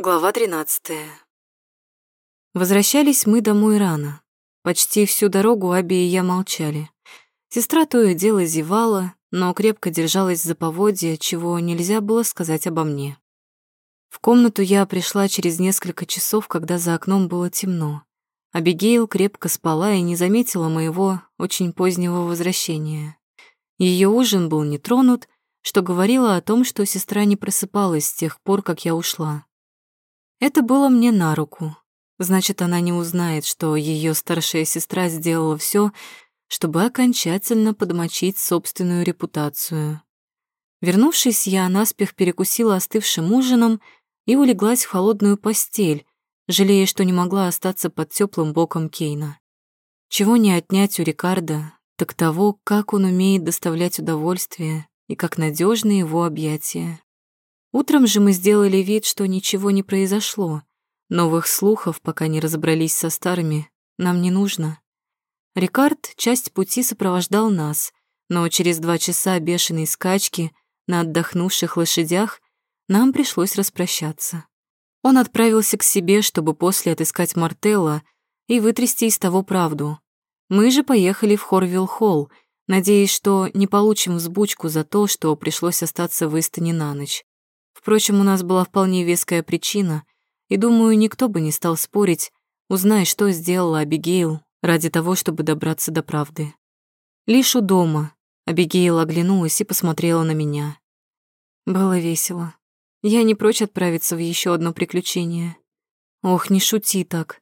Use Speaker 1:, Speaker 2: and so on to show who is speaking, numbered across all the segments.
Speaker 1: Глава 13. Возвращались мы домой рано. Почти всю дорогу Аби и я молчали. Сестра то и дело зевала, но крепко держалась за поводья, чего нельзя было сказать обо мне. В комнату я пришла через несколько часов, когда за окном было темно. Абигейл крепко спала и не заметила моего очень позднего возвращения. Ее ужин был не тронут, что говорило о том, что сестра не просыпалась с тех пор, как я ушла. Это было мне на руку. Значит, она не узнает, что ее старшая сестра сделала все, чтобы окончательно подмочить собственную репутацию. Вернувшись, я наспех перекусила остывшим ужином и улеглась в холодную постель, жалея, что не могла остаться под теплым боком Кейна. Чего не отнять у Рикардо, так того, как он умеет доставлять удовольствие и как надежны его объятия. Утром же мы сделали вид, что ничего не произошло. Новых слухов, пока не разобрались со старыми, нам не нужно. Рикард часть пути сопровождал нас, но через два часа бешеной скачки на отдохнувших лошадях нам пришлось распрощаться. Он отправился к себе, чтобы после отыскать Мартелла и вытрясти из того правду. Мы же поехали в Хорвилл-Холл, надеясь, что не получим взбучку за то, что пришлось остаться в Истоне на ночь. Впрочем, у нас была вполне веская причина, и, думаю, никто бы не стал спорить, узнай, что сделала Абигейл ради того, чтобы добраться до правды. Лишь у дома Абигейл оглянулась и посмотрела на меня. Было весело. Я не прочь отправиться в еще одно приключение. Ох, не шути так,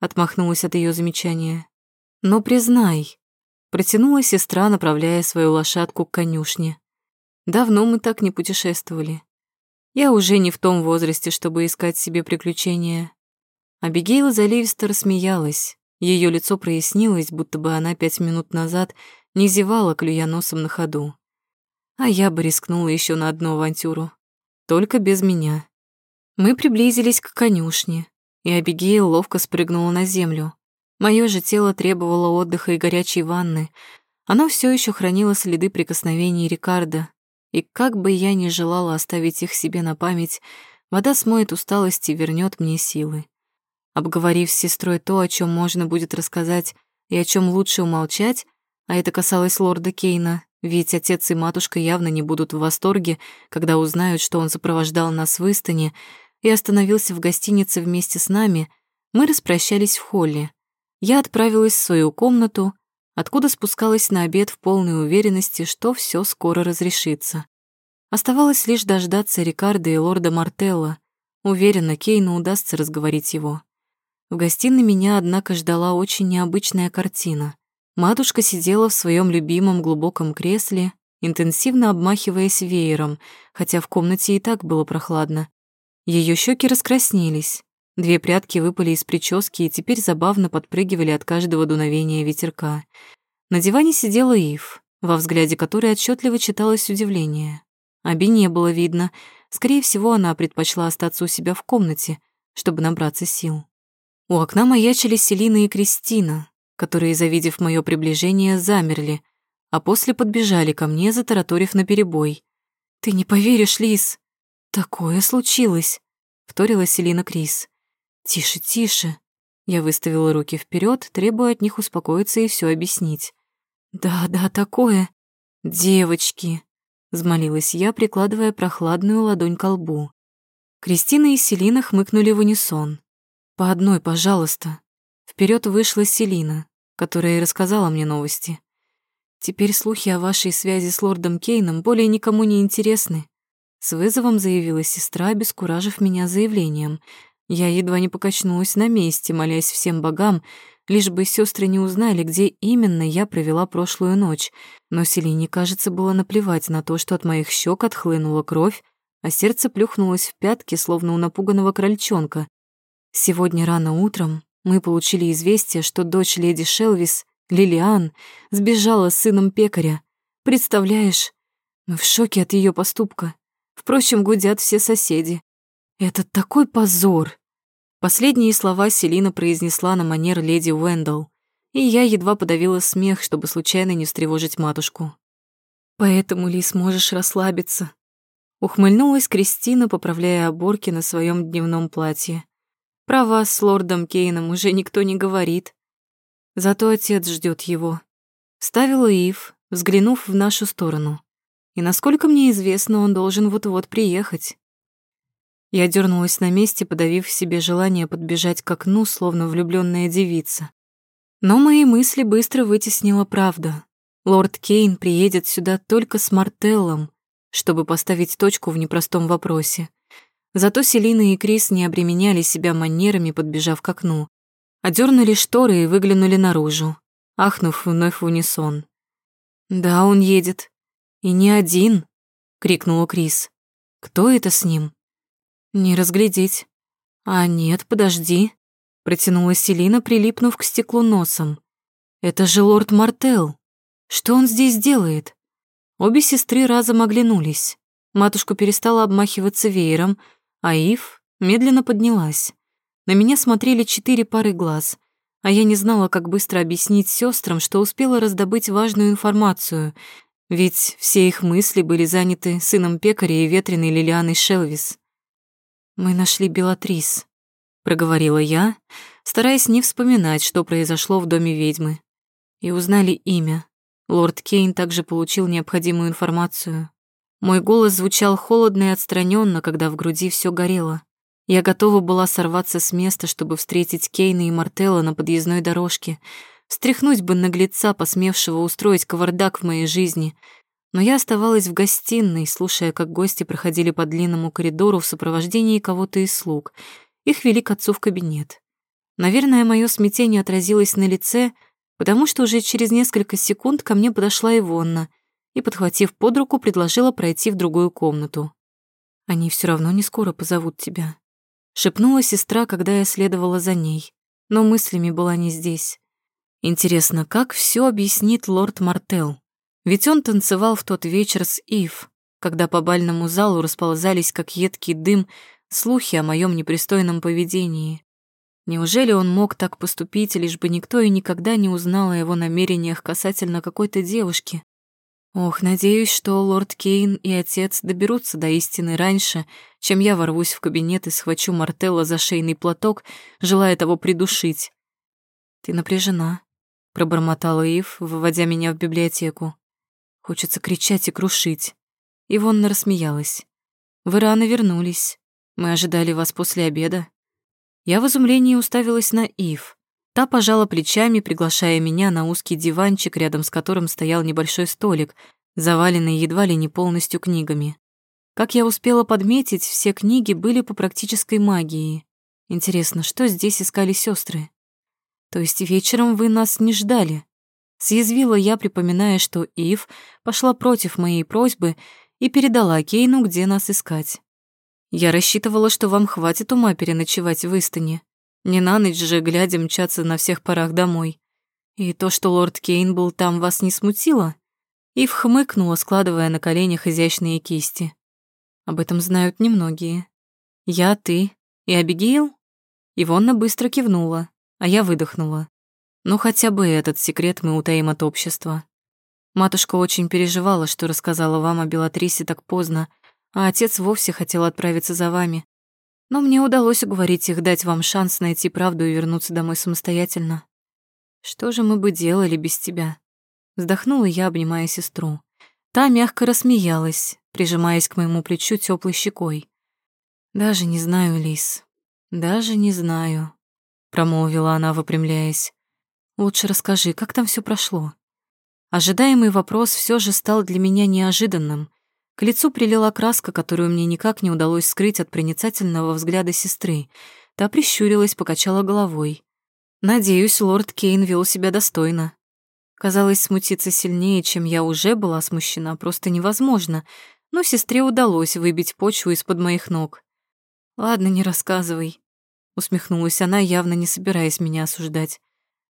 Speaker 1: отмахнулась от ее замечания. Но признай, протянула сестра, направляя свою лошадку к конюшне. Давно мы так не путешествовали. Я уже не в том возрасте, чтобы искать себе приключения. Абигейла заливисто рассмеялась. Ее лицо прояснилось, будто бы она пять минут назад не зевала, клюя носом на ходу. А я бы рискнула еще на одну авантюру. Только без меня. Мы приблизились к конюшне, и Абигейл ловко спрыгнула на землю. Мое же тело требовало отдыха и горячей ванны. Оно все еще хранило следы прикосновений Рикардо, и как бы я ни желала оставить их себе на память, вода смоет усталость и вернет мне силы. Обговорив с сестрой то, о чем можно будет рассказать и о чем лучше умолчать, а это касалось лорда Кейна, ведь отец и матушка явно не будут в восторге, когда узнают, что он сопровождал нас в Истоне и остановился в гостинице вместе с нами, мы распрощались в холле. Я отправилась в свою комнату, откуда спускалась на обед в полной уверенности, что все скоро разрешится. Оставалось лишь дождаться Рикардо и лорда Мартелла. Уверена, Кейну удастся разговорить его. В гостиной меня, однако, ждала очень необычная картина. Матушка сидела в своем любимом глубоком кресле, интенсивно обмахиваясь веером, хотя в комнате и так было прохладно. Ее щеки раскраснелись, Две прядки выпали из прически и теперь забавно подпрыгивали от каждого дуновения ветерка. На диване сидела Ив, во взгляде которой отчетливо читалось удивление. Аби не было видно. Скорее всего, она предпочла остаться у себя в комнате, чтобы набраться сил. У окна маячили Селина и Кристина, которые, завидев мое приближение, замерли, а после подбежали ко мне, затараторив наперебой. «Ты не поверишь, Лис! Такое случилось!» — вторила Селина Крис. «Тише, тише!» Я выставила руки вперед, требуя от них успокоиться и все объяснить. «Да, да, такое!» «Девочки!» — взмолилась я, прикладывая прохладную ладонь к лбу. Кристина и Селина хмыкнули в унисон. «По одной, пожалуйста». Вперед вышла Селина, которая и рассказала мне новости. «Теперь слухи о вашей связи с лордом Кейном более никому не интересны», с вызовом заявила сестра, обескуражив меня заявлением — я едва не покачнулась на месте, молясь всем богам, лишь бы сестры не узнали, где именно я провела прошлую ночь. Но Селине, кажется, было наплевать на то, что от моих щек отхлынула кровь, а сердце плюхнулось в пятки, словно у напуганного крольчонка. Сегодня рано утром мы получили известие, что дочь леди Шелвис, Лилиан, сбежала с сыном пекаря. Представляешь, мы в шоке от ее поступка. Впрочем, гудят все соседи. «Это такой позор!» Последние слова Селина произнесла на манер леди Уэндалл, и я едва подавила смех, чтобы случайно не встревожить матушку. «Поэтому, Лис, можешь расслабиться. Ухмыльнулась Кристина, поправляя оборки на своем дневном платье. Про вас с лордом Кейном уже никто не говорит. Зато отец ждет его. Ставила Ив, взглянув в нашу сторону. И насколько мне известно, он должен вот-вот приехать. Я дернулась на месте, подавив в себе желание подбежать к окну, словно влюбленная девица. Но мои мысли быстро вытеснила правда. Лорд Кейн приедет сюда только с Мартеллом, чтобы поставить точку в непростом вопросе. Зато Селина и Крис не обременяли себя манерами, подбежав к окну. Одернули шторы и выглянули наружу, ахнув вновь в унисон. «Да, он едет. И не один!» — крикнула Крис. «Кто это с ним?» «Не разглядеть». «А нет, подожди», — протянула Селина, прилипнув к стеклу носом. «Это же лорд Мартел. Что он здесь делает?» Обе сестры разом оглянулись. Матушка перестала обмахиваться веером, а Ив медленно поднялась. На меня смотрели четыре пары глаз, а я не знала, как быстро объяснить сестрам, что успела раздобыть важную информацию, ведь все их мысли были заняты сыном пекаря и ветреной Лилианой Шелвис. «Мы нашли Белатрис», — проговорила я, стараясь не вспоминать, что произошло в доме ведьмы. И узнали имя. Лорд Кейн также получил необходимую информацию. Мой голос звучал холодно и отстраненно, когда в груди все горело. Я готова была сорваться с места, чтобы встретить Кейна и Мартелла на подъездной дорожке, встряхнуть бы наглеца, посмевшего устроить кавардак в моей жизни. Но я оставалась в гостиной, слушая, как гости проходили по длинному коридору в сопровождении кого-то из слуг. Их вели к отцу в кабинет. Наверное, мое смятение отразилось на лице, потому что уже через несколько секунд ко мне подошла Ивонна и, подхватив под руку, предложила пройти в другую комнату. «Они все равно не скоро позовут тебя», — шепнула сестра, когда я следовала за ней, но мыслями была не здесь. Интересно, как все объяснит лорд Мартел? Ведь он танцевал в тот вечер с Ив, когда по бальному залу расползались, как едкий дым, слухи о моем непристойном поведении. Неужели он мог так поступить, лишь бы никто и никогда не узнал о его намерениях касательно какой-то девушки? Ох, надеюсь, что лорд Кейн и отец доберутся до истины раньше, чем я ворвусь в кабинет и схвачу Мартелла за шейный платок, желая того придушить. «Ты напряжена», — пробормотала Ив, выводя меня в библиотеку. «Хочется кричать и крушить». Ивонна рассмеялась. «Вы рано вернулись. Мы ожидали вас после обеда». Я в изумлении уставилась на Ив. Та пожала плечами, приглашая меня на узкий диванчик, рядом с которым стоял небольшой столик, заваленный едва ли не полностью книгами. Как я успела подметить, все книги были по практической магии. Интересно, что здесь искали сестры? То есть вечером вы нас не ждали? Съязвила я, припоминая, что Ив пошла против моей просьбы и передала Кейну, где нас искать. Я рассчитывала, что вам хватит ума переночевать в Истине. Не на ночь же, глядя, мчаться на всех парах домой. И то, что лорд Кейн был там, вас не смутило? Ив хмыкнула, складывая на коленях изящные кисти. Об этом знают немногие. Я, ты и Абигейл? Ивонна быстро кивнула, а я выдохнула. Ну, хотя бы этот секрет мы утаим от общества. Матушка очень переживала, что рассказала вам о Белатрисе так поздно, а отец вовсе хотел отправиться за вами. Но мне удалось уговорить их дать вам шанс найти правду и вернуться домой самостоятельно. Что же мы бы делали без тебя? Вздохнула я, обнимая сестру. Та мягко рассмеялась, прижимаясь к моему плечу теплой щекой. Даже не знаю, Лис. Даже не знаю, промолвила она, выпрямляясь. Лучше расскажи, как там все прошло. Ожидаемый вопрос все же стал для меня неожиданным. К лицу прилила краска, которую мне никак не удалось скрыть от проницательного взгляда сестры. Та прищурилась, покачала головой. Надеюсь, лорд Кейн вел себя достойно. Казалось, смутиться сильнее, чем я уже была смущена, просто невозможно, но сестре удалось выбить почву из-под моих ног. «Ладно, не рассказывай», — усмехнулась она, явно не собираясь меня осуждать.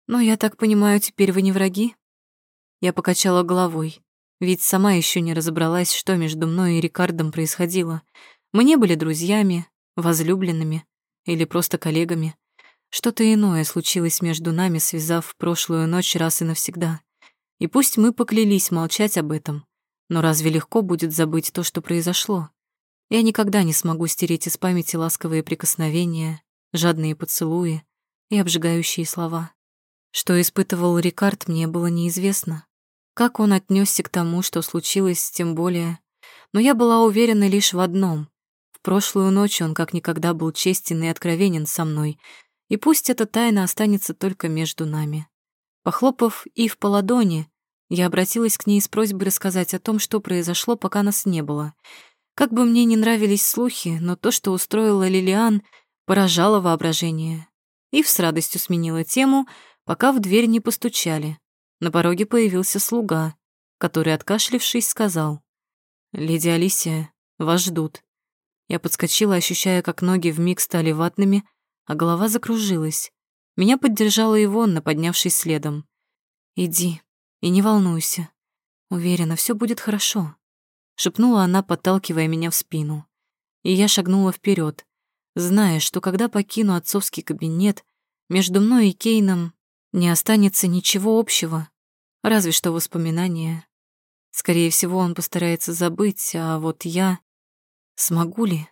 Speaker 1: «Но я так понимаю, теперь вы не враги?» Я покачала головой. Ведь сама еще не разобралась, что между мной и Рикардом происходило. Мы не были друзьями, возлюбленными или просто коллегами. Что-то иное случилось между нами, связав прошлую ночь раз и навсегда. И пусть мы поклялись молчать об этом, но разве легко будет забыть то, что произошло? Я никогда не смогу стереть из памяти ласковые прикосновения, жадные поцелуи и обжигающие слова. Что испытывал Рикард, мне было неизвестно. Как он отнесся к тому, что случилось, тем более. Но я была уверена лишь в одном. В прошлую ночь он как никогда был честен и откровенен со мной, и пусть эта тайна останется только между нами. Похлопав Ив по ладони, я обратилась к ней с просьбой рассказать о том, что произошло, пока нас не было. Как бы мне не нравились слухи, но то, что устроила Лилиан, поражало воображение. Ив с радостью сменила тему, пока в дверь не постучали. На пороге появился слуга, который, откашлившись, сказал. «Леди Алисия, вас ждут». Я подскочила, ощущая, как ноги вмиг стали ватными, а голова закружилась. Меня поддержала Ивонна, поднявшись следом. «Иди и не волнуйся. Уверена, все будет хорошо», — шепнула она, подталкивая меня в спину. И я шагнула вперед, зная, что когда покину отцовский кабинет, между мной и Кейном не останется ничего общего, разве что воспоминания. Скорее всего, он постарается забыть, а вот я... Смогу ли?